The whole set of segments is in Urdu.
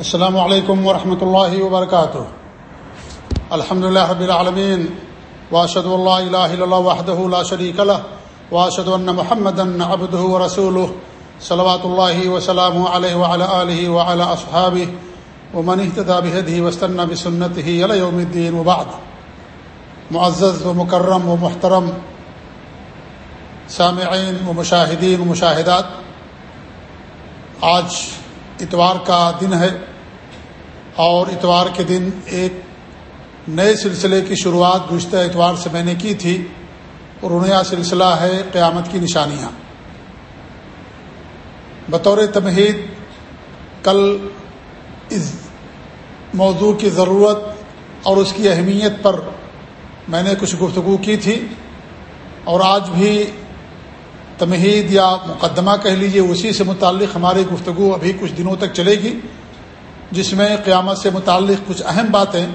السلام علیکم ورحمۃ اللہ وبرکاتہ۔ الحمد لله رب العالمين واشهد ان لا اله الا الله وحده لا شريك له واشهد ان محمدا عبده ورسوله صلوات الله وسلامه عليه وعلى اله وعلى اصحابه ومن اهتدى بهديه واستنى بسنته الى يوم الدين وبعد۔ معزز ومكرم ومحترم سامعین و مشاہدین و مشاہدات، آج اتوار کا دن ہے اور اتوار کے دن ایک نئے سلسلے کی شروعات گزشتہ اتوار سے میں نے کی تھی اور انہیں سلسلہ ہے قیامت کی نشانیاں۔ بطور تمہید، کل اس موضوع کی ضرورت اور اس کی اہمیت پر میں نے کچھ گفتگو کی تھی اور آج بھی تمہید یا مقدمہ کہہ لیجیے اسی سے متعلق ہماری گفتگو ابھی کچھ دنوں تک چلے گی، جس میں قیامت سے متعلق کچھ اہم باتیں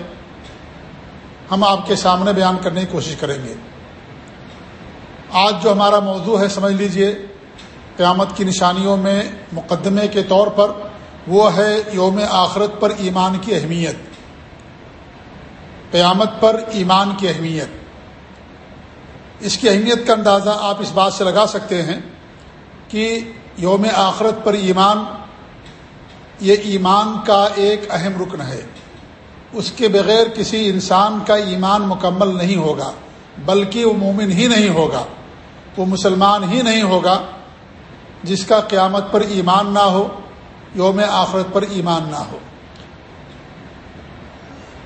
ہم آپ کے سامنے بیان کرنے کی کوشش کریں گے۔ آج جو ہمارا موضوع ہے، سمجھ لیجیے، قیامت کی نشانیوں میں مقدمے کے طور پر وہ ہے یوم آخرت پر ایمان کی اہمیت۔ قیامت پر ایمان کی اہمیت۔ اس کی اہمیت کا اندازہ آپ اس بات سے لگا سکتے ہیں کہ یوم آخرت پر ایمان، یہ ایمان کا ایک اہم رکن ہے۔ اس کے بغیر کسی انسان کا ایمان مکمل نہیں ہوگا، بلکہ وہ مومن ہی نہیں ہوگا، وہ مسلمان ہی نہیں ہوگا، جس کا قیامت پر ایمان نہ ہو، یوم آخرت پر ایمان نہ ہو۔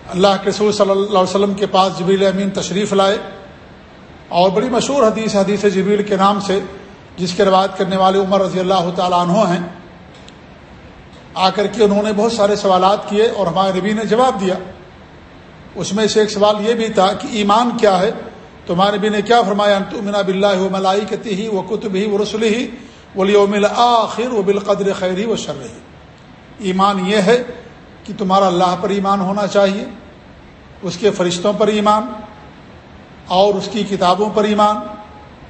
اللہ کے رسول صلی اللہ علیہ وسلم کے پاس جبیل امین تشریف لائے۔ اور بڑی مشہور حدیث حدیث جبیل کے نام سے، جس کے روایت کرنے والے عمر رضی اللہ تعالیٰ عنہ ہیں۔ آ کر کے انہوں نے بہت سارے سوالات کیے اور ہمارے نبی نے جواب دیا۔ اس میں سے ایک سوال یہ بھی تھا کہ ایمان کیا ہے؟ تو ہمارے نبی نے کیا فرمایا؟ منا بلّہ ملائی کتی ہی وہ کتب ہی وہ رسول ہی بولی آخر و بالقدر خیر ہی و شر رہی ایمان یہ ہے کہ تمہارا اللہ پر ایمان ہونا چاہیے، اس کے فرشتوں پر ایمان اور اس کی کتابوں پر ایمان،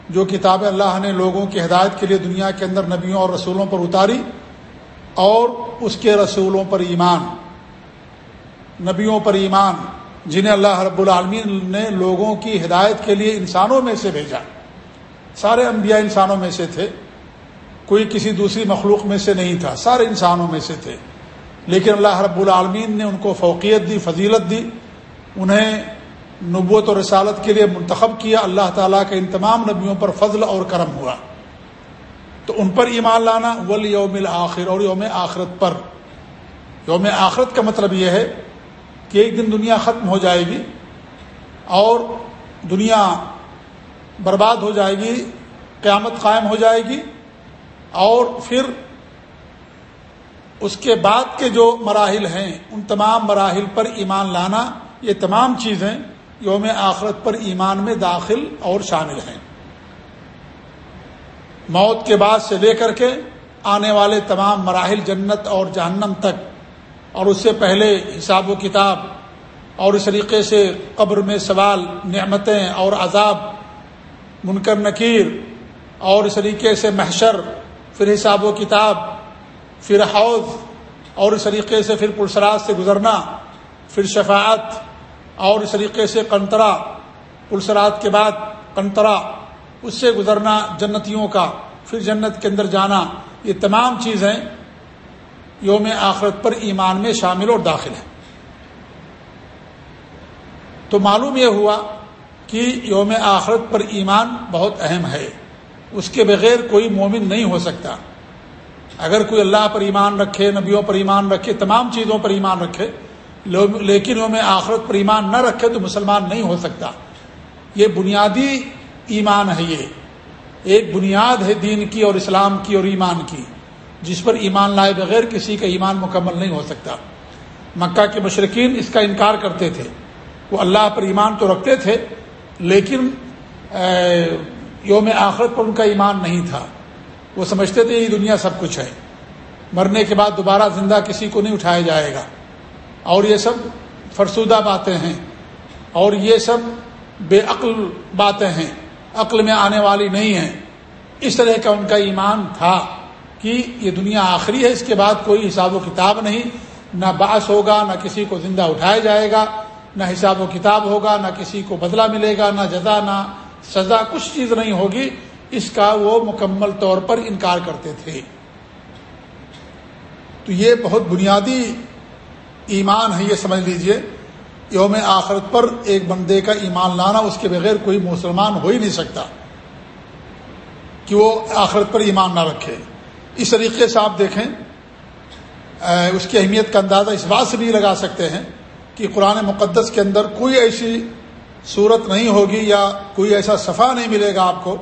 جو کتاب اللہ نے لوگوں کی ہدایت کے لیے دنیا کے اندر نبیوں اور رسولوں پر اتاری اور اس کے رسولوں پر ایمان۔ نبیوں پر ایمان، جنہیں اللہ رب العالمین نے لوگوں کی ہدایت کے لیے انسانوں میں سے بھیجا۔ سارے انبیاء انسانوں میں سے تھے، کوئی کسی دوسری مخلوق میں سے نہیں تھا، سارے انسانوں میں سے تھے۔ لیکن اللہ رب العالمین نے ان کو فوقیت دی، فضیلت دی، انہیں نبوت و رسالت کے لیے منتخب کیا، اللہ تعالیٰ کے ان تمام نبیوں پر فضل اور کرم ہوا۔ تو ان پر ایمان لانا ول یوم الآخر، اور یوم آخرت پر۔ یوم آخرت کا مطلب یہ ہے کہ ایک دن دنیا ختم ہو جائے گی اور دنیا برباد ہو جائے گی، قیامت قائم ہو جائے گی، اور پھر اس کے بعد کے جو مراحل ہیں، ان تمام مراحل پر ایمان لانا، یہ تمام چیزیں یوم آخرت پر ایمان میں داخل اور شامل ہیں۔ موت کے بعد سے لے کر کے آنے والے تمام مراحل جنت اور جہنم تک، اور اس سے پہلے حساب و کتاب اور اس طریقے سے قبر میں سوال، نعمتیں اور عذاب، منکر نکیر اور اس طریقے سے محشر، پھر حساب و کتاب، پھر حوض اور اس طریقے سے پھر پرسرات سے گزرنا، پھر شفاعت اور اس طریقے سے کنترا، پلسرات کے بعد کنترا، اس سے گزرنا جنتیوں کا، پھر جنت کے اندر جانا، یہ تمام چیزیں یوم آخرت پر ایمان میں شامل اور داخل ہیں۔ تو معلوم یہ ہوا کہ یوم آخرت پر ایمان بہت اہم ہے۔ اس کے بغیر کوئی مومن نہیں ہو سکتا۔ اگر کوئی اللہ پر ایمان رکھے، نبیوں پر ایمان رکھے، تمام چیزوں پر ایمان رکھے لیکن وہ میں آخرت پر ایمان نہ رکھے تو مسلمان نہیں ہو سکتا۔ یہ بنیادی ایمان ہے یہ۔ ایک بنیاد ہے دین کی اور اسلام کی اور ایمان کی، جس پر ایمان لائے بغیر کسی کا ایمان مکمل نہیں ہو سکتا۔ مکہ کے مشرقین اس کا انکار کرتے تھے۔ وہ اللہ پر ایمان تو رکھتے تھے، لیکن یوم آخرت پر ان کا ایمان نہیں تھا۔ وہ سمجھتے تھے یہ دنیا سب کچھ ہے۔ مرنے کے بعد دوبارہ زندہ کسی کو نہیں اٹھایا جائے گا۔ اور یہ سب فرسودہ باتیں ہیں اور یہ سب بے عقل باتیں ہیں عقل میں آنے والی نہیں ہیں اس طرح کا ان کا ایمان تھا کہ یہ دنیا آخری ہے اس کے بعد کوئی حساب و کتاب نہیں نہ باعث ہوگا نہ کسی کو زندہ اٹھایا جائے گا نہ حساب و کتاب ہوگا نہ کسی کو بدلہ ملے گا نہ جزا نہ سزا کچھ چیز نہیں ہوگی اس کا وہ مکمل طور پر انکار کرتے تھے تو یہ بہت بنیادی ایمان ہے، یہ سمجھ لیجیے، یوم آخرت پر ایک بندے کا ایمان لانا اس کے بغیر کوئی مسلمان ہو ہی نہیں سکتا کہ وہ آخرت پر ایمان نہ رکھے۔ اس طریقے سے آپ دیکھیں اس کی اہمیت کا اندازہ اس بات سے بھی لگا سکتے ہیں کہ قرآن مقدس کے اندر کوئی ایسی صورت نہیں ہوگی یا کوئی ایسا صفحہ نہیں ملے گا آپ کو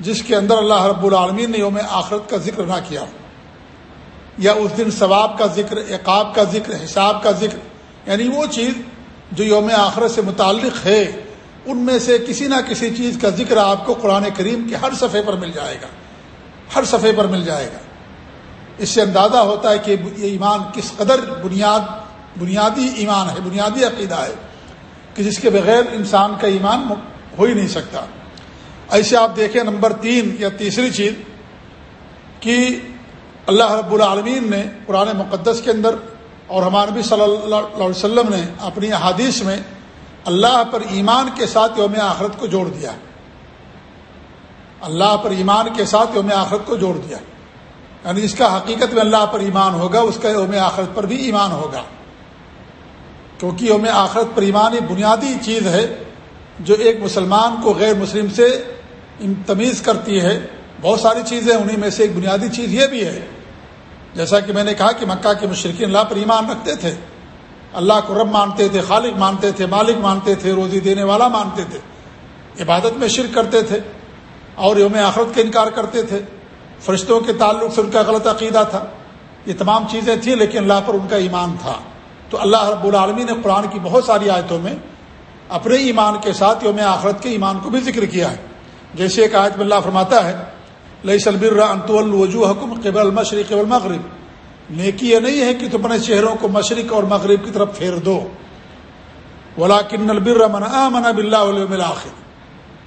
جس کے اندر اللہ رب العالمین نے یوم آخرت کا ذکر نہ کیا یا اس دن ثواب کا ذکر، عقاب کا ذکر، حساب کا ذکر یعنی وہ چیز جو یوم آخرت سے متعلق ہے، ان میں سے کسی نہ کسی چیز کا ذکر آپ کو قرآن کریم کے ہر صفحے پر مل جائے گا۔ ہر صفحے پر مل جائے گا۔ اس سے اندازہ ہوتا ہے کہ یہ ایمان کس قدر بنیاد، بنیادی ایمان ہے، بنیادی عقیدہ ہے، کہ جس کے بغیر انسان کا ایمان ہو ہی نہیں سکتا۔ ایسے آپ دیکھیں نمبر تین یا تیسری چیز، کہ اللہ رب العالمین نے قرآن مقدس کے اندر اور ہمارے نبی صلی اللہ علیہ وسلم نے اپنی حادیث میں اللہ پر ایمان کے ساتھ یوم آخرت کو جوڑ دیا اللہ پر ایمان کے ساتھ یوم آخرت کو جوڑ دیا یعنی اس کا حقیقت میں اللہ پر ایمان ہوگا، اس کا یوم آخرت پر بھی ایمان ہوگا۔ کیونکہ یوم آخرت پر ایمان ایک بنیادی چیز ہے جو ایک مسلمان کو غیر مسلم سے تمیز کرتی ہے۔ بہت ساری چیزیں انہیں میں سے ایک بنیادی چیز یہ بھی ہے۔ جیسا کہ میں نے کہا کہ مکہ کے مشرقین اللہ پر ایمان رکھتے تھے۔ اللہ کو رب مانتے تھے، خالق مانتے تھے، مالک مانتے تھے، روزی دینے والا مانتے تھے۔ عبادت میں شرک کرتے تھے اور یوم آخرت کا انکار کرتے تھے۔ فرشتوں کے تعلق سے ان کا غلط عقیدہ تھا۔ یہ تمام چیزیں تھیں لیکن اللہ پر ان کا ایمان تھا۔ تو اللہ رب العالمین نے قرآن کی بہت ساری آیتوں میں اپنے ایمان کے ساتھ یوم آخرت کے ایمان کو بھی ذکر کیا ہے۔ جیسے ایک آیت میں اللہ فرماتا ہے لئی سلبر انت الوجو حکم قبل المشرق المغرب نیکی یہ نہیں ہے کہ تم اپنے چہروں کو مشرق اور مغرب کی طرف پھیر دو۔ ولا کن البر من آمن باللہ آخر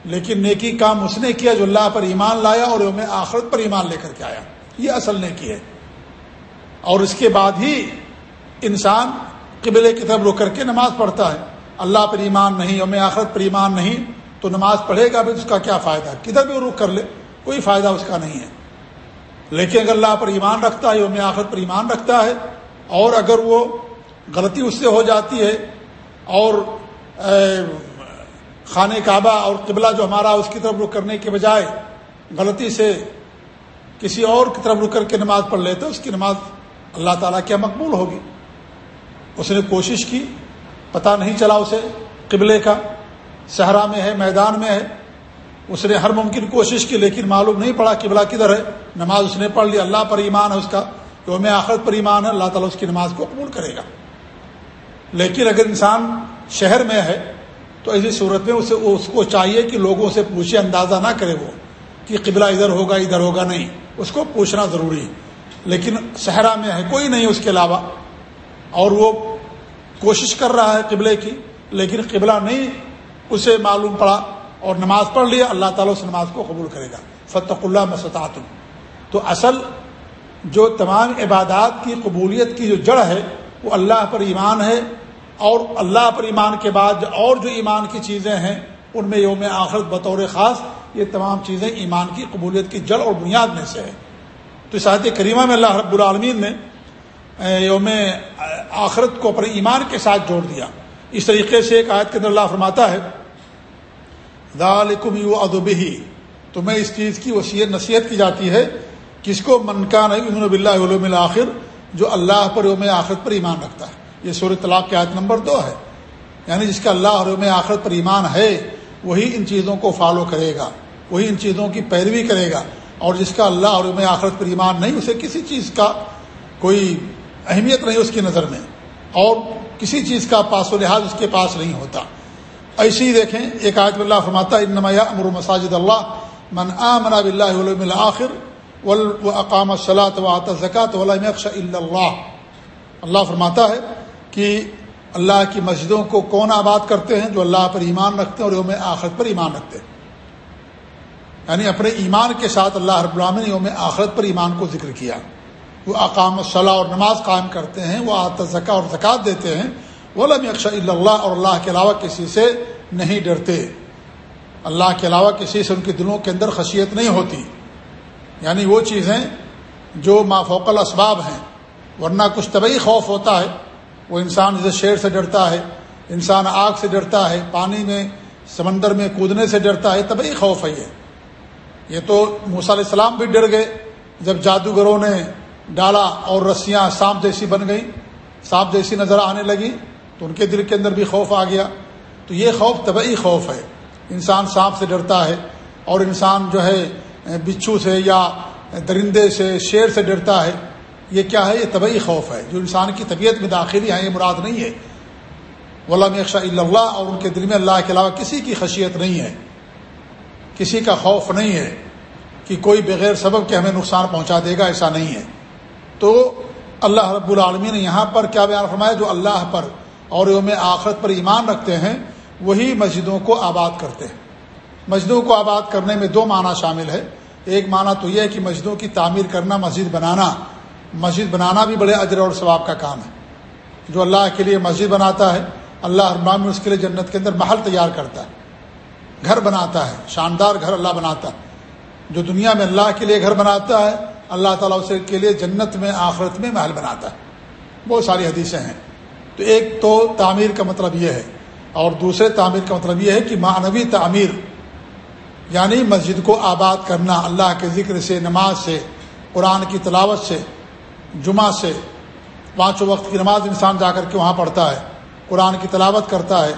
لیکن نیکی کام اس نے کیا جو اللہ پر ایمان لایا اور یوم آخرت پر ایمان لے کر کے آیا۔ یہ اصل نیکی ہے۔ اور اس کے بعد ہی انسان قبلے کی طرف رک کر کے نماز پڑھتا ہے۔ اللہ پر ایمان نہیں، یوم آخرت پر ایمان نہیں، تو نماز پڑھے گا بھی اس کا کیا فائدہ؟ کدھر بھی رک کر لے۔ کوئی فائدہ اس کا نہیں ہے۔ لیکن اگر اللہ پر ایمان رکھتا ہے، یوم آخرت پر ایمان رکھتا ہے، اور اگر وہ غلطی اس سے ہو جاتی ہے، اور خانہ کعبہ اور قبلہ جو ہمارا اس کی طرف رک کرنے کے بجائے غلطی سے کسی اور کی طرف رک کر کے نماز پڑھ لیتے اس کی نماز اللہ تعالیٰ کیا مقبول ہوگی؟ اس نے کوشش کی، پتہ نہیں چلا اسے قبلے کا، صحرا میں ہے، میدان میں ہے۔ اس نے ہر ممکن کوشش کی لیکن معلوم نہیں پڑا قبلہ کدھر ہے۔ نماز اس نے پڑھ لی، اللہ پر ایمان ہے اس کا۔ یوم آخرت پر ایمان ہے، اللہ تعالیٰ اس کی نماز کو قبول کرے گا۔ لیکن اگر انسان شہر میں ہے تو ایسی صورت میں اسے، اس کو چاہیے کہ لوگوں سے پوچھے، اندازہ نہ کرے وہ کہ قبلہ ادھر ہوگا ادھر ہوگا نہیں۔ اس کو پوچھنا ضروری ہے۔ لیکن صحرا میں ہے، کوئی نہیں اس کے علاوہ۔ اور وہ کوشش کر رہا ہے قبلے کی، لیکن قبلہ نہیں، اسے معلوم پڑا۔ اور نماز پڑھ لیا، اللہ تعالیٰ اس نماز کو قبول کرے گا۔ فتح اللہ مسطاط تو اصل جو تمام عبادات کی، قبولیت کی جو جڑ ہے، وہ اللہ پر ایمان ہے۔ اور اللہ پر ایمان کے بعد اور جو ایمان کی چیزیں ہیں، ان میں یوم آخرت بطور خاص، یہ تمام چیزیں ایمان کی، قبولیت کی جڑ اور بنیاد میں سے ہے تو صحت کریمہ میں اللہ رب العالمین نے یوم آخرت کو اپنے ایمان کے ساتھ جوڑ دیا۔ اس طریقے سے ایک آیت کے اندر اللہ فرماتا ہے ذالکم یو ادبی تو میں اس چیز کی وسیع نصیحت کی جاتی ہے کس کو؟ منکان امن بلّہ علوم الآخر، جو اللہ پر یوم آخرت پر ایمان رکھتا ہے۔ یہ سور طلاق کی آیت نمبر دو ہے۔ یعنی جس کا اللہ اور یوم آخرت پر ایمان ہے، وہی ان چیزوں کو فالو کرے گا، وہی ان چیزوں کی پیروی کرے گا۔ اور جس کا اللہ اور یوم آخرت پر ایمان نہیں، اسے کسی چیز کا کوئی اہمیت نہیں اس کی نظر میں۔ اور کسی چیز کا پاس و لحاظ اس کے پاس نہیں ہوتا۔ ایسے ہی دیکھیں، ایک آیت اللہ فرماتا ہے، انما امر مساجد اللہ من آمن بالله واليوم الاخر واقام الصلاه واتى الزكاه ولم يخش الا الله اللہ فرماتا ہے کہ اللہ کی مسجدوں کو کون آباد کرتے ہیں جو اللہ پر ایمان رکھتے ہیں اور یوم آخرت پر ایمان رکھتے ہیں؟ یعنی اپنے ایمان کے ساتھ اللہ رب العالمین نے یوم آخرت پر ایمان کو ذکر کیا۔ وہ اقام صلاح اور نماز قائم کرتے ہیں، وہ آتزکا اور زکوٰۃ دیتے ہیں۔ وہ لم اللہ اور اللہ کے علاوہ کسی سے نہیں ڈرتے۔ اللہ کے علاوہ کسی سے ان کے دلوں کے اندر خشیت نہیں ہوتی۔ یعنی وہ چیزیں جو مافوق الاسباب ہیں، ورنہ کچھ طبعی خوف ہوتا ہے۔ وہ انسان جیسے شیر سے ڈرتا ہے، انسان آگ سے ڈرتا ہے، پانی میں، سمندر میں کودنے سے ڈرتا ہے، طبعی خوف ہے یہ۔ یہ تو موسیٰ علیہ السلام بھی ڈر گئے، جب جادوگروں نے ڈالا اور رسیاں سانپ جیسی بن گئیں، سانپ جیسی نظر آنے لگی۔ تو ان کے دل کے اندر بھی خوف آ گیا۔ تو یہ خوف طبعی خوف ہے۔ انسان سانپ سے ڈرتا ہے اور انسان جو ہے، بچھو سے یا درندے سے، شیر سے ڈرتا ہے۔ یہ کیا ہے؟ یہ طبعی خوف ہے۔ جو انسان کی طبیعت میں داخلی ہے یہ مراد نہیں ہے۔ غلام اقشا اللہ اور ان کے دل میں اللہ کے علاوہ کسی کی خشیت نہیں ہے۔ کسی کا خوف نہیں ہے کہ کوئی بغیر سبب کے ہمیں نقصان پہنچا دے گا، ایسا نہیں ہے۔ تو اللہ رب العالمین نے یہاں پر کیا بیان فرمایا؟ جو اللہ پر اور یوم آخرت پر ایمان رکھتے ہیں، وہی مسجدوں کو آباد کرتے ہیں۔ مسجدوں کو آباد کرنے میں دو معنی شامل ہے ایک معنی تو یہ ہے کہ مسجدوں کی تعمیر کرنا، مسجد بنانا۔ مسجد بنانا بھی بڑے اجر اور ثواب کا کام ہے۔ جو اللہ کے لیے مسجد بناتا ہے، اللہ ارمان اس کے لیے جنت کے اندر محل تیار کرتا ہے۔ گھر بناتا ہے، شاندار گھر اللہ بناتا ہے۔ جو دنیا میں اللہ کے لیے گھر بناتا ہے، اللہ تعالیٰ اسے کے لیے جنت میں، آخرت میں محل بناتا ہے۔ بہت ساری حدیثیں ہیں۔ تو ایک تو تعمیر کا مطلب یہ ہے اور دوسرے تعمیر کا مطلب یہ ہے کہ معنوی تعمیر یعنی مسجد کو آباد کرنا، اللہ کے ذکر سے، نماز سے، قرآن کی تلاوت سے، جمعہ سے۔ پانچوں وقت کی نماز انسان جا کر کے وہاں پڑھتا ہے، قرآن کی تلاوت کرتا ہے،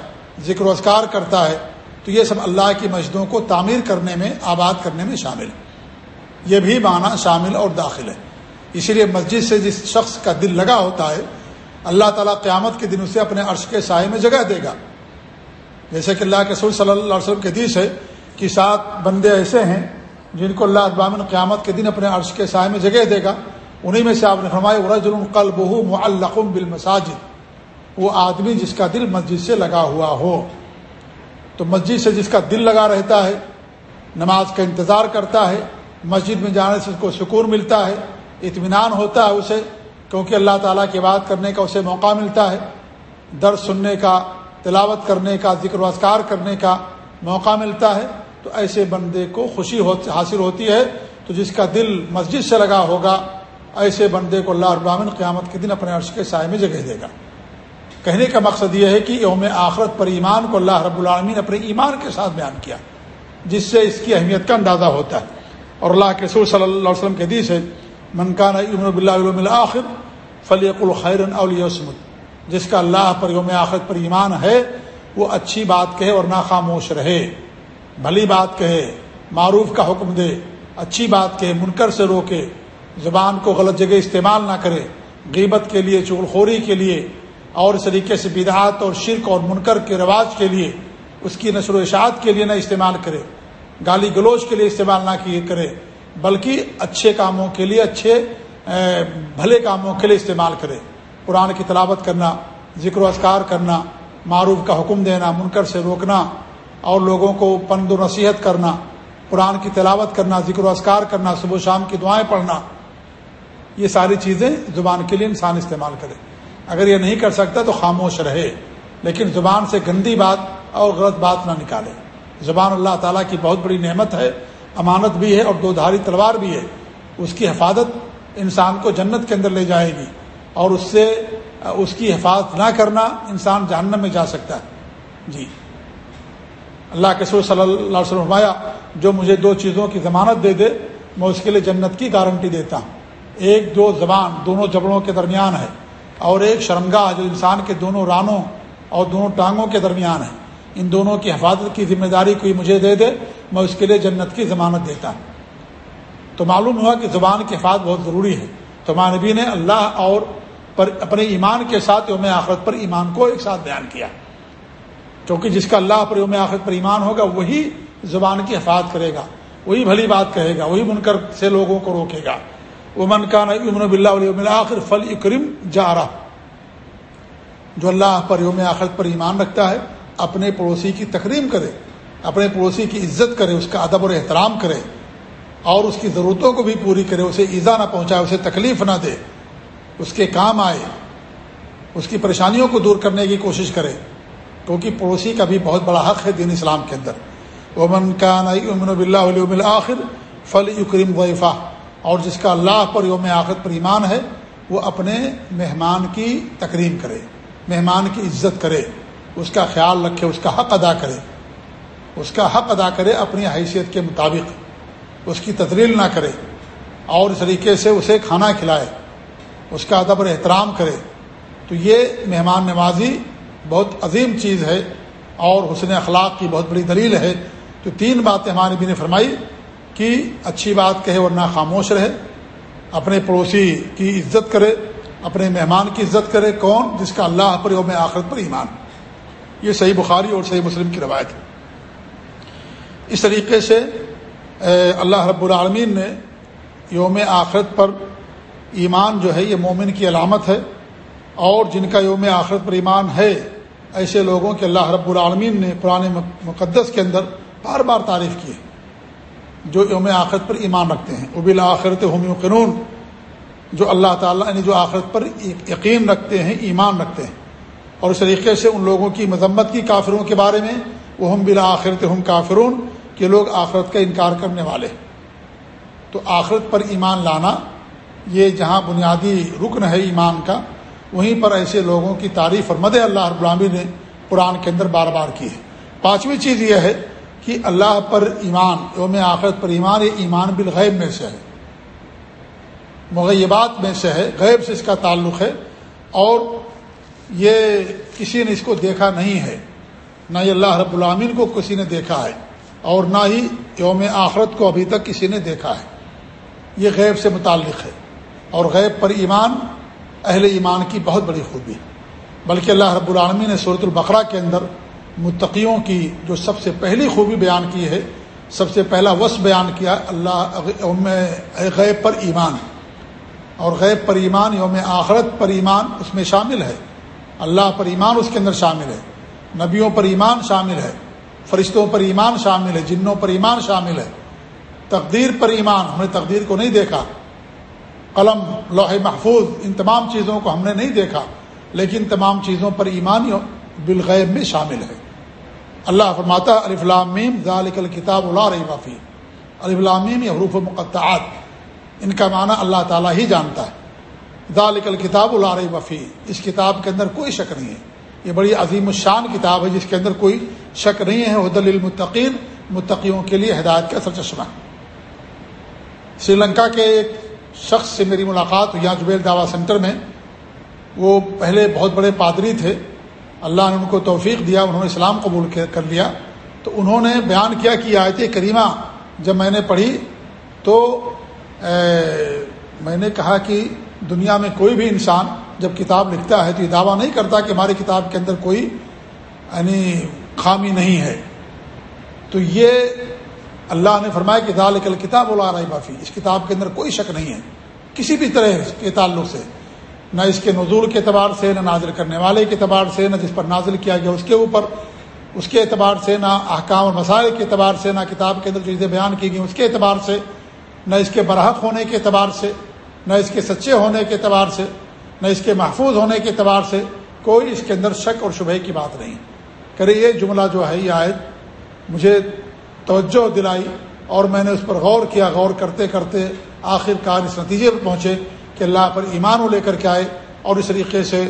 ذکر و اذکار کرتا ہے۔ تو یہ سب اللہ کی مسجدوں کو تعمیر کرنے میں، آباد کرنے میں شامل یہ بھی معنی شامل اور داخل ہے۔ اسی لیے مسجد سے جس شخص کا دل لگا ہوتا ہے اللہ تعالیٰ قیامت کے دن اسے اپنے عرش کے سائے میں جگہ دے گا۔ جیسے کہ اللہ کے سور صلی اللہ علیہ وسلم کے حدیث ہے کہ سات بندے ایسے ہیں جن کو اللہ ابامن قیامت کے دن اپنے عرش کے سائے میں جگہ دے گا۔ انہیں میں سے آپ نے فرمایا رج القل بہو معلقم بالمساجد وہ آدمی جس کا دل مسجد سے لگا ہوا ہو۔ تو مسجد سے جس کا دل لگا رہتا ہے، نماز کا انتظار کرتا ہے، مسجد میں جانے سے اس کو سکون ملتا ہے، اطمینان ہوتا ہے اسے۔ کیونکہ اللہ تعالیٰ کی بات کرنے کا اسے موقع ملتا ہے درد سننے کا، تلاوت کرنے کا، ذکر و اذکار کرنے کا موقع ملتا ہے، تو ایسے بندے کو خوشی حاصل ہوتی ہے۔ تو جس کا دل مسجد سے لگا ہوگا، ایسے بندے کو اللہ ابراہین قیامت کے دن اپنے عرش کے سائے میں جگہ دے گا۔ کہنے کا مقصد یہ ہے کہ یوم آخرت پر ایمان کو اللہ رب العالمین اپنے ایمان کے ساتھ بیان کیا، جس سے اس کی اہمیت کا اندازہ ہوتا ہے۔ اور اللہ کے سور صلی اللہ علیہ وسلم کے حدیث ہے منکانہ امن آخر فلیق الخیر اولیسمت جس کا اللہ پر یوم آخرت پر ایمان ہے، وہ اچھی بات کہے اور نہ خاموش رہے۔ بھلی بات کہے، معروف کا حکم دے۔ اچھی بات کہے، منکر سے روکے۔ زبان کو غلط جگہ استعمال نہ کرے۔ غیبت کے لیے، چغلخوری کے لیے۔ اور اس طریقے سے بدعات اور شرک اور منکر کے رواج کے لیے۔ اس کی نشر و اشاعت کے لیے نہ استعمال کرے۔ گالی گلوچ کے لیے استعمال نہ کیے کرے۔ بلکہ اچھے کاموں کے لیے، اچھے بھلے کاموں کے لیے استعمال کرے۔ قرآن کی تلاوت کرنا، ذکر و اذکار کرنا، معروف کا حکم دینا، منکر سے روکنا، اور لوگوں کو پند و نصیحت کرنا، قرآن کی تلاوت کرنا، ذکر و اذکار کرنا، صبح و شام کی دعائیں پڑھنا، یہ ساری چیزیں زبان کے لیے انسان استعمال کرے۔ اگر یہ نہیں کر سکتا تو خاموش رہے، لیکن زبان سے گندی بات اور غلط بات نہ نکالے۔ زبان اللہ تعالیٰ کی بہت بڑی نعمت ہے۔ امانت بھی ہے اور دو دھاری تلوار بھی ہے، اس کی حفاظت انسان کو جنت کے اندر لے جائے گی اور اس سے، اس کی حفاظت نہ کرنا انسان جہنم میں جا سکتا ہے۔ جی۔ اللہ کے سور صلی اللہ علیہ وسلم جو مجھے دو چیزوں کی ضمانت دے دے، میں اس کے لیے جنت کی گارنٹی دیتا ہوں۔ ایک جو زبان دونوں جبڑوں کے درمیان ہے اور ایک شرمگاہ جو انسان کے دونوں رانوں اور دونوں ٹانگوں کے درمیان ہے۔ ان دونوں کی حفاظت کی ذمہ داری کوئی مجھے دے دے میں اس کے لیے جنت کی ضمانت دیتا ہوں۔ تو معلوم ہوا کہ زبان کی حفاظت بہت ضروری ہے۔ تو نبی نے اللہ اور پر اپنے ایمان کے ساتھ یوم آخرت پر ایمان کو ایک ساتھ بیان کیا۔ کیونکہ جس کا اللہ پر یوم آخرت پر ایمان ہوگا، وہی زبان کی حفاظت کرے گا، وہی بھلی بات کہے گا، وہی منکر سے لوگوں کو روکے گا۔ امن کا امن بلّہ آخر فل اکرم جا رہا جو اللہ پر یوم آخرت پر ایمان رکھتا ہے، اپنے پڑوسی کی تقریم کرے۔ اپنے پڑوسی کی عزت کرے، اس کا ادب اور احترام کرے اور اس کی ضرورتوں کو بھی پوری کرے، اسے ایزا نہ پہنچائے، اسے تکلیف نہ دے، اس کے کام آئے، اس کی پریشانیوں کو دور کرنے کی کوشش کرے، کیونکہ پڑوسی کا بھی بہت بڑا حق ہے دین اسلام کے اندر۔ امن کا نئی امن بلّہ آخر فل یکریم ویفا اور جس کا اللہ پر یوم آخر پر ایمان ہے، وہ اپنے مہمان کی تکریم کرے، مہمان کی عزت کرے، اس کا خیال رکھے، اس کا حق ادا کرے۔ اس کا حق ادا کرے اپنی حیثیت کے مطابق، اس کی تدریل نہ کرے، اور اس طریقے سے اسے کھانا کھلائے، اس کا ادب اور احترام کرے، تو یہ مہمان نوازی بہت عظیم چیز ہے اور حسن اخلاق کی بہت بڑی دلیل ہے۔ تو تین باتیں ہمارے بھی نے فرمائی کہ اچھی بات کہے ورنہ خاموش رہے، اپنے پڑوسی کی عزت کرے، اپنے مہمان کی عزت کرے، کون؟ جس کا اللہ پر یوم آخرت پر ایمان۔ یہ صحیح بخاری اور صحیح مسلم کی روایت ہے۔ اس طریقے سے اللہ رب العالمین نے یوم آخرت پر ایمان جو ہے، یہ مومن کی علامت ہے۔ اور جن کا یوم آخرت پر ایمان ہے، ایسے لوگوں کے اللہ رب العالمین نے پرانے مقدس کے اندر بار بار تعریف کی ہے، جو یوم آخرت پر ایمان رکھتے ہیں۔ ابل آخرت ہم قانون جو اللہ تعالیٰ یعنی جو آخرت پر یقین رکھتے ہیں، ایمان رکھتے ہیں۔ اور اس طریقے سے ان لوگوں کی مذمت کی کافروں کے بارے میں وہ ہم بلا آخرت ہم کافرون کہ لوگ آخرت کا انکار کرنے والے تو آخرت پر ایمان لانا، یہ جہاں بنیادی رکن ہے ایمان کا، وہیں پر ایسے لوگوں کی تعریف اور مد اللہ رب العالمین نے قرآن کے اندر بار بار کی ہے۔ پانچویں چیز یہ ہے کہ اللہ پر ایمان، یوم آخرت پر ایمان، یہ ایمان بالغیب میں سے ہے۔ مغیبات میں سے ہے، غیب سے اس کا تعلق ہے۔ اور یہ کسی نے اس کو دیکھا نہیں ہے، نہ یہ اللہ رب العامین کو کسی نے دیکھا ہے۔ اور نہ ہی یوم آخرت کو ابھی تک کسی نے دیکھا ہے۔ یہ غیب سے متعلق ہے۔ اور غیب پر ایمان، اہل ایمان کی بہت بڑی خوبی بلکہ اللہ رب العالمین نے صورت البقرہ کے اندر متقیوں کی جو سب سے پہلی خوبی بیان کی ہے، سب سے پہلا وصف بیان کیا، اللہ غیب پر ایمان۔ اور غیب پر ایمان، یوم آخرت پر ایمان اس میں شامل ہے۔ اللہ پر ایمان اس کے اندر شامل ہے۔ نبیوں پر ایمان شامل ہے۔ فرشتوں پر ایمان شامل ہے، جنوں پر ایمان شامل ہے۔ تقدیر پر ایمان، ہم نے تقدیر کو نہیں دیکھا۔ قلم، لوح محفوظ، ان تمام چیزوں کو ہم نے نہیں دیکھا۔ لیکن تمام چیزوں پر ایمان بالغیب میں شامل ہے۔ اللہ فرماتا علی فلامیم ذالک الکتاب اللہ رہی وافی علی فلامیم یا حروف مقطعات۔ ان کا معنی اللہ تعالیٰ ہی جانتا ہے۔ ذالک الکتاب اللہ رہی وفی اس کتاب کے اندر کوئی شک نہیں ہے۔ یہ بڑی عظیم الشان کتاب ہے، جس کے اندر کوئی شک نہیں ہے۔ حد المتقین متقیوں کے لیے ہدایت کا سرچشمہ۔ سری لنکا کے ایک شخص سے میری ملاقات یہاں جبیل دعوی سینٹر میں۔ وہ پہلے بہت بڑے پادری تھے۔ اللہ نے ان کو توفیق دیا، انہوں نے اسلام قبول کر لیا۔ تو انہوں نے بیان کیا کہ آیت کریمہ جب میں نے پڑھی تو میں نے کہا کہ دنیا میں کوئی بھی انسان جب کتاب لکھتا ہے تو یہ دعویٰ نہیں کرتا کہ ہماری کتاب کے اندر کوئی یعنی خامی نہیں ہے۔ تو یہ اللہ نے فرمایا کہ دال کل کتاب اللہ رہی بافی اس کتاب کے اندر کوئی شک نہیں ہے، کسی بھی طرح کے تعلق سے، نہ اس کے نزول کے اعتبار سے، نہ نازل کرنے والے کے اعتبار سے، نہ جس پر نازل کیا گیا اس کے اوپر، اس کے اعتبار سے، نہ احکام اور مسائل کے اعتبار سے، نہ کتاب کے اندر جو چیزیں بیان کی گئی اس کے اعتبار سے، نہ اس کے برحق ہونے کے اعتبار سے، نہ اس کے سچے ہونے کے اعتبار سے۔ نہ اس کے محفوظ ہونے کے اعتبار سے کوئی اس کے اندر شک اور شبہ کی بات نہیں۔ کرے یہ جملہ جو ہے یہ آیت مجھے توجہ دلائی اور میں نے اس پر غور کیا، غور کرتے کرتے آخر کار اس نتیجے پر پہنچے کہ اللہ پر ایمان وہ لے کر کے آئے اور اس طریقے سے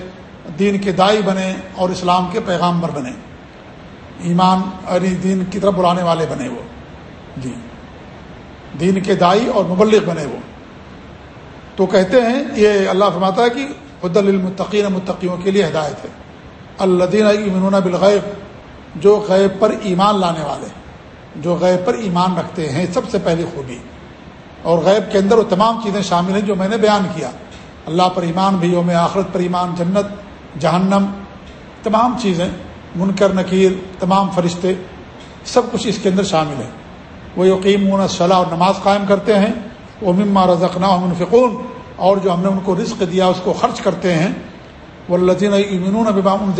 دین کے دائی بنے اور اسلام کے پیغام پر بنے۔ ایمان علی دین کی طرف بلانے والے بنے وہ۔ جی۔ دین کے دائی اور مبلغ بنے وہ۔ تو کہتے ہیں، یہ اللہ فرماتا ہے کہ حد المتقین متقیوں کے لیے ہدایت ہے۔ اللہ دین امنون بالغیب، جو غیب پر ایمان لانے والے جو غیب پر ایمان رکھتے ہیں، سب سے پہلی خوبی۔ اور غیب کے اندر وہ تمام چیزیں شامل ہیں جو میں نے بیان کیا۔ اللہ پر ایمان بھی، یوم آخرت پر ایمان، جنت، جہنم، تمام چیزیں، منکر، نکیر، تمام فرشتے، سب کچھ اس کے اندر شامل ہے وہ یقین صلاح اور نماز قائم کرتے ہیں۔ وہ مما رضقنا منفقون اور جو ہم نے ان کو رزق دیا، اس کو خرچ کرتے ہیں۔ وہ لطین امین ابام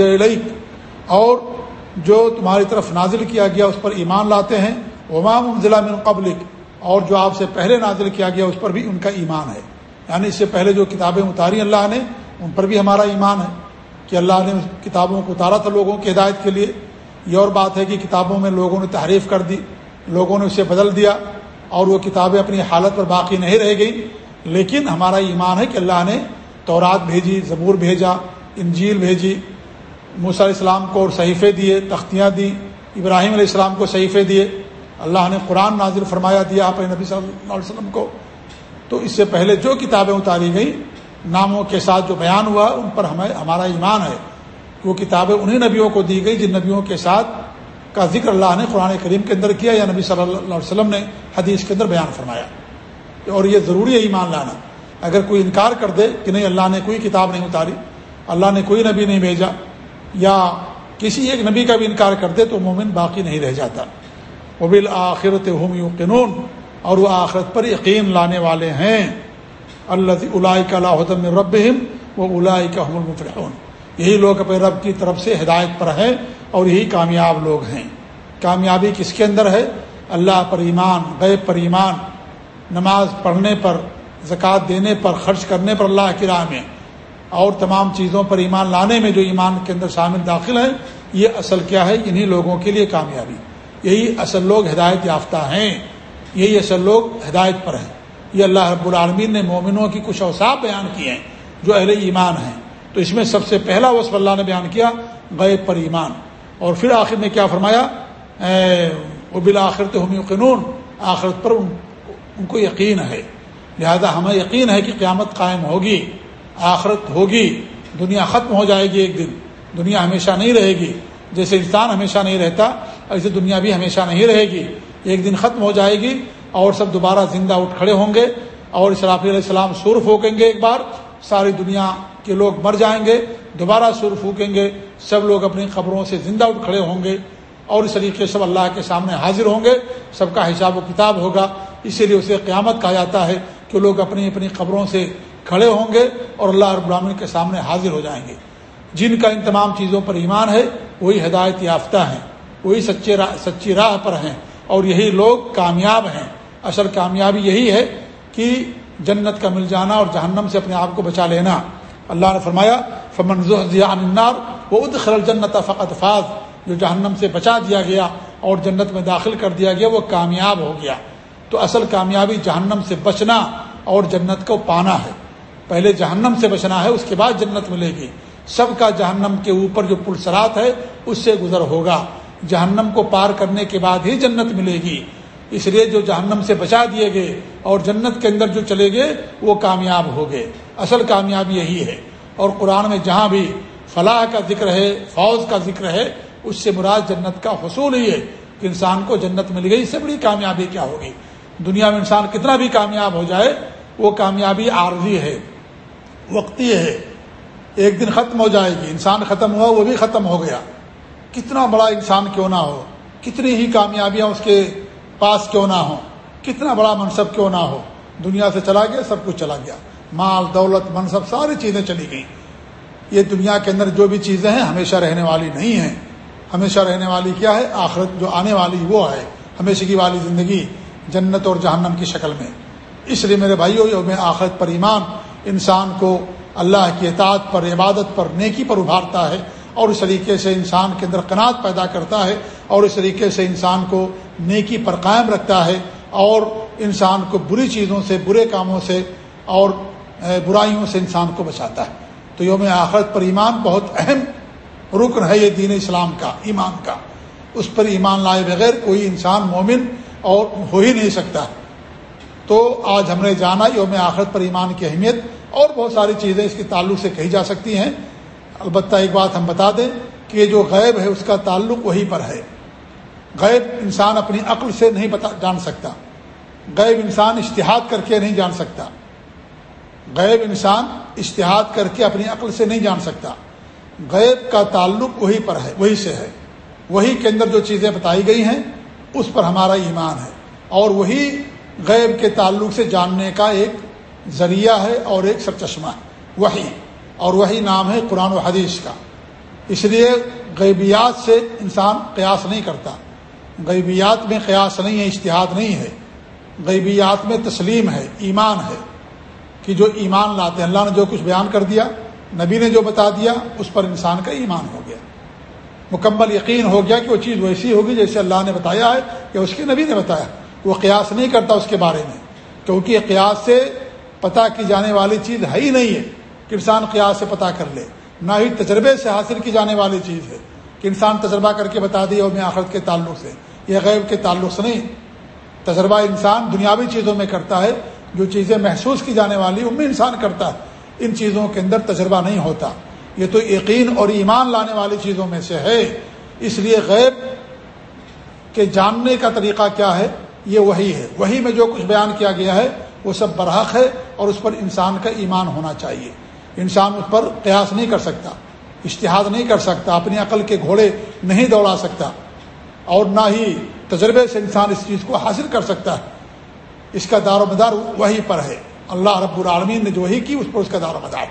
اور جو تمہاری طرف نازل کیا گیا، اس پر ایمان لاتے ہیں۔ امام ضلع من قبل اور جو آپ سے پہلے نازل کیا گیا، اس پر بھی ان کا ایمان ہے۔ یعنی اس سے پہلے جو کتابیں اتاری اللہ نے، ان پر بھی ہمارا ایمان ہے۔ کہ اللہ نے کتابوں کو اتارا تھا لوگوں کی ہدایت کے لیے۔ یہ اور بات ہے کہ کتابوں میں لوگوں نے تحریف کر دی، لوگوں نے اسے بدل دیا۔ اور وہ کتابیں اپنی حالت پر باقی نہیں رہ گئیں۔ لیکن ہمارا ایمان ہے کہ اللہ نے تورات بھیجی، زبور بھیجا، انجیل بھیجی، موسیٰ علیہ السلام کو اور صحیفے دیے، تختیاں دیں، ابراہیم علیہ السلام کو صحیفے دیے۔ اللہ نے قرآن نازل فرمایا، دیا آپ نبی صلی اللہ علیہ وسلم کو۔ تو اس سے پہلے جو کتابیں اتاری گئیں، ناموں کے ساتھ جو بیان ہوا، ان پر ہمیں، ہمارا ایمان ہے۔ کہ وہ کتابیں انہیں نبیوں کو دی گئی جن نبیوں کے ساتھ کا ذکر اللہ نے قرآن کریم کے اندر کیا یا نبی صلی اللہ علیہ وسلم نے حدیث کے اندر بیان فرمایا؟ اور یہ ضروری ہے ایمان لانا۔ اگر کوئی انکار کر دے کہ نہیں، اللہ نے کوئی کتاب نہیں اتاری، اللہ نے کوئی نبی نہیں بھیجا، یا کسی ایک نبی کا بھی انکار کر دے تو مومن باقی نہیں رہ جاتا۔ وہ بالآخرت ہم یقینون اور وہ آخرت پر یقین لانے والے ہیں۔ اللہ کا اللہ رب وہ الائی کا حم المفرحون یہی لوگ اپنے رب کی طرف سے ہدایت پر ہیں اور یہی کامیاب لوگ ہیں۔ کامیابی کس کے اندر ہے؟ اللہ پر ایمان، غیب پر ایمان، نماز پڑھنے پر، زکوٰۃ دینے پر، خرچ کرنے پر اللہ کی راہ میں۔ اور تمام چیزوں پر ایمان لانے میں جو ایمان کے اندر شامل داخل ہیں، یہ اصل کیا ہے؟ انہی لوگوں کے لیے کامیابی۔ یہی اصل لوگ ہدایت یافتہ ہیں۔ یہی اصل لوگ ہدایت پر ہیں۔ یہ اللہ رب العالمین نے مومنوں کی کچھ اوساف بیان کیے ہیں جو اہل ایمان ہیں۔ تو اس میں سب سے پہلا وصف اللہ نے بیان کیا، غیب پر ایمان۔ اور پھر آخر میں کیا فرمایا؟ وہ بالآخر ہم قنون آخرت پر ان ان کو یقین ہے۔ لہذا ہمیں یقین ہے کہ قیامت قائم ہوگی، آخرت ہوگی، دنیا ختم ہو جائے گی ایک دن۔ دنیا ہمیشہ نہیں رہے گی، جیسے انسان ہمیشہ نہیں رہتا، ایسے دنیا بھی ہمیشہ نہیں رہے گی۔ ایک دن ختم ہو جائے گی اور سب دوبارہ زندہ اٹھ کھڑے ہوں گے اور اسرافی علیہ السلام سر پھونکیں گے ایک بار، ساری دنیا کے لوگ مر جائیں گے، دوبارہ سر پھونکیں گے، سب لوگ اپنی خبروں سے زندہ اٹھ کھڑے ہوں گے اور اس طریقے سب اللہ کے سامنے حاضر ہوں گے، سب کا حساب و کتاب ہوگا۔ اسی لیے اسے قیامت کہا جاتا ہے کہ لوگ اپنی اپنی خبروں سے کھڑے ہوں گے اور اللہ رب العالمین کے سامنے حاضر ہو جائیں گے۔ جن کا ان تمام چیزوں پر ایمان ہے، وہی ہدایت یافتہ ہیں، وہی سچے راہ، سچی راہ پر ہیں اور یہی لوگ کامیاب ہیں۔ اصل کامیابی یہی ہے کہ جنت کا مل جانا اور جہنم سے اپنے آپ کو بچا لینا۔ اللہ نے فرمایا، فمن النار وہ ادخل جنت فقط فاض جو جہنم سے بچا دیا گیا اور جنت میں داخل کر دیا گیا، وہ کامیاب ہو گیا۔ تو اصل کامیابی جہنم سے بچنا اور جنت کو پانا ہے۔ پہلے جہنم سے بچنا ہے، اس کے بعد جنت ملے گی۔ سب کا جہنم کے اوپر جو پلسرات ہے، اس سے گزر ہوگا۔ جہنم کو پار کرنے کے بعد ہی جنت ملے گی۔ اس لیے جو جہنم سے بچا دیے گئے اور جنت کے اندر جو چلے گئے، وہ کامیاب ہو گئے۔ اصل کامیابی یہی ہے۔ اور قرآن میں جہاں بھی فلاح کا ذکر ہے فوج کا ذکر ہے، اس سے مراد جنت کا حصول ہی ہے۔ کہ انسان کو جنت مل گئی، اس سے بڑی کامیابی کیا ہوگی؟ دنیا میں انسان کتنا بھی کامیاب ہو جائے، وہ کامیابی عارضی ہے، وقتی ہے۔ ایک دن ختم ہو جائے گی، انسان ختم ہوا، وہ بھی ختم ہو گیا۔ کتنا بڑا انسان کیوں نہ ہو؟ کتنی ہی کامیابیاں اس کے پاس کیوں نہ ہوں؟ کتنا بڑا منصب کیوں نہ ہو؟ دنیا سے چلا گیا، سب کچھ چلا گیا۔ مال، دولت، منصب ساری چیزیں چلی گئیں۔ یہ دنیا کے اندر جو بھی چیزیں ہیں ہمیشہ رہنے والی نہیں ہیں۔ ہمیشہ رہنے والی کیا ہے؟ آخرت جو آنے والی وہ ہے۔ ہمیشہ کی والی زندگی جنت اور جہنم کی شکل میں۔ اس لیے میرے بھائیوں یوم آخرت پر ایمان انسان کو اللہ کی اطاعت پر، عبادت پر، نیکی پر ابھارتا ہے اور اس طریقے سے انسان کے اندر قناعت پیدا کرتا ہے اور اس طریقے سے انسان کو نیکی پر قائم رکھتا ہے اور انسان کو بری چیزوں سے، برے کاموں سے اور برائیوں سے انسان کو بچاتا ہے۔ تو یوم آخرت پر ایمان بہت اہم رکن ہے یہ دین اسلام کا، ایمان کا۔ اس پر ایمان لائے بغیر کوئی انسان مومن اور ہو ہی نہیں سکتا۔ تو آج ہم نے جانا یوم آخرت پر ایمان کی اہمیت اور بہت ساری چیزیں اس کے تعلق سے کہی جا سکتی ہیں۔ البتہ ایک بات ہم بتا دیں کہ یہ جو غیب ہے اس کا تعلق وہی پر ہے۔ غیب انسان اپنی عقل سے نہیں بتا، جان سکتا۔ غیب انسان اشتہاد کر کے نہیں جان سکتا۔ غیب انسان اشتہاد کر کے اپنی عقل سے نہیں جان سکتا۔ غیب کا تعلق وہی پر ہے، وہی سے ہے۔ وہی کے اندر جو چیزیں بتائی گئی ہیں، اس پر ہمارا ایمان ہے۔ اور وہی غیب کے تعلق سے جاننے کا ایک ذریعہ ہے اور ایک سرچشمہ ہے وہی اور وہی نام ہے قرآن و حدیث کا۔ اس لیے غیبیات سے انسان قیاس نہیں کرتا۔ غیبیات میں قیاس نہیں ہے، اشتہاد نہیں ہے۔ غیبیات میں تسلیم ہے، ایمان ہے۔ کہ جو ایمان لاتے ہیں، اللہ نے جو کچھ بیان کر دیا، نبی نے جو بتا دیا، اس پر انسان کا ایمان ہو گیا۔ مکمل یقین ہو گیا کہ وہ چیز ویسی ہوگی جیسے اللہ نے بتایا ہے یا اس کے نبی نے بتایا۔ وہ قیاس نہیں کرتا اس کے بارے میں، کیونکہ قیاس سے پتہ کی جانے والی چیز ہے ہی نہیں ہے کہ انسان قیاس سے پتہ کر لے۔ نہ ہی تجربے سے حاصل کی جانے والی چیز ہے کہ انسان تجربہ کر کے بتا دے اور میں آخرت کے تعلق سے۔ یہ غیب کے تعلق سے نہیں۔ تجربہ انسان دنیاوی چیزوں میں کرتا ہے جو چیزیں محسوس کی جانے والی ان میں انسان کرتا ہے۔ ان چیزوں کے اندر تجربہ نہیں ہوتا۔ یہ تو یقین اور ایمان لانے والی چیزوں میں سے ہے۔ اس لیے غیب کے جاننے کا طریقہ کیا ہے؟ یہ وہی ہے۔ وہی میں جو کچھ بیان کیا گیا ہے، وہ سب برحق ہے اور اس پر انسان کا ایمان ہونا چاہیے۔ انسان اس پر قیاس نہیں کر سکتا، اشتہاد نہیں کر سکتا، اپنی عقل کے گھوڑے نہیں دوڑا سکتا اور نہ ہی تجربے سے انسان اس چیز کو حاصل کر سکتا ہے۔ اس کا دار و مدار وہی پر ہے۔ اللہ رب العالمین نے جو وہی کی اس پر اس کا دار و مدار۔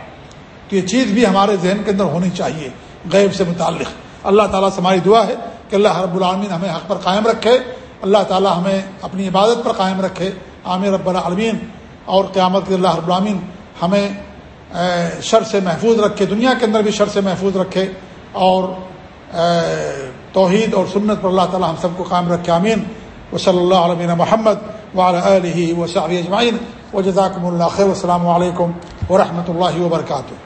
تو یہ چیز بھی ہمارے ذہن کے اندر ہونی چاہیے، غیب سے متعلق۔ اللہ تعالیٰ سے ہماری دعا ہے کہ اللہ رب العالمین ہمیں حق پر قائم رکھے۔ اللہ تعالیٰ ہمیں اپنی عبادت پر قائم رکھے۔ عامر رب العالمین۔ اور قیامت کے اللہ رب العالمین ہمیں شر سے محفوظ رکھے۔ دنیا کے اندر بھی شر سے محفوظ رکھے۔ اور توحید اور سنت پر اللہ تعالیٰ ہم سب کو قائم رکھے۔ امین و صلی اللہ علیہ محمد۔ وعلى آله وصحبه أجمعين. وجزاكم الله خير. والسلام عليكم ورحمة الله وبركاته.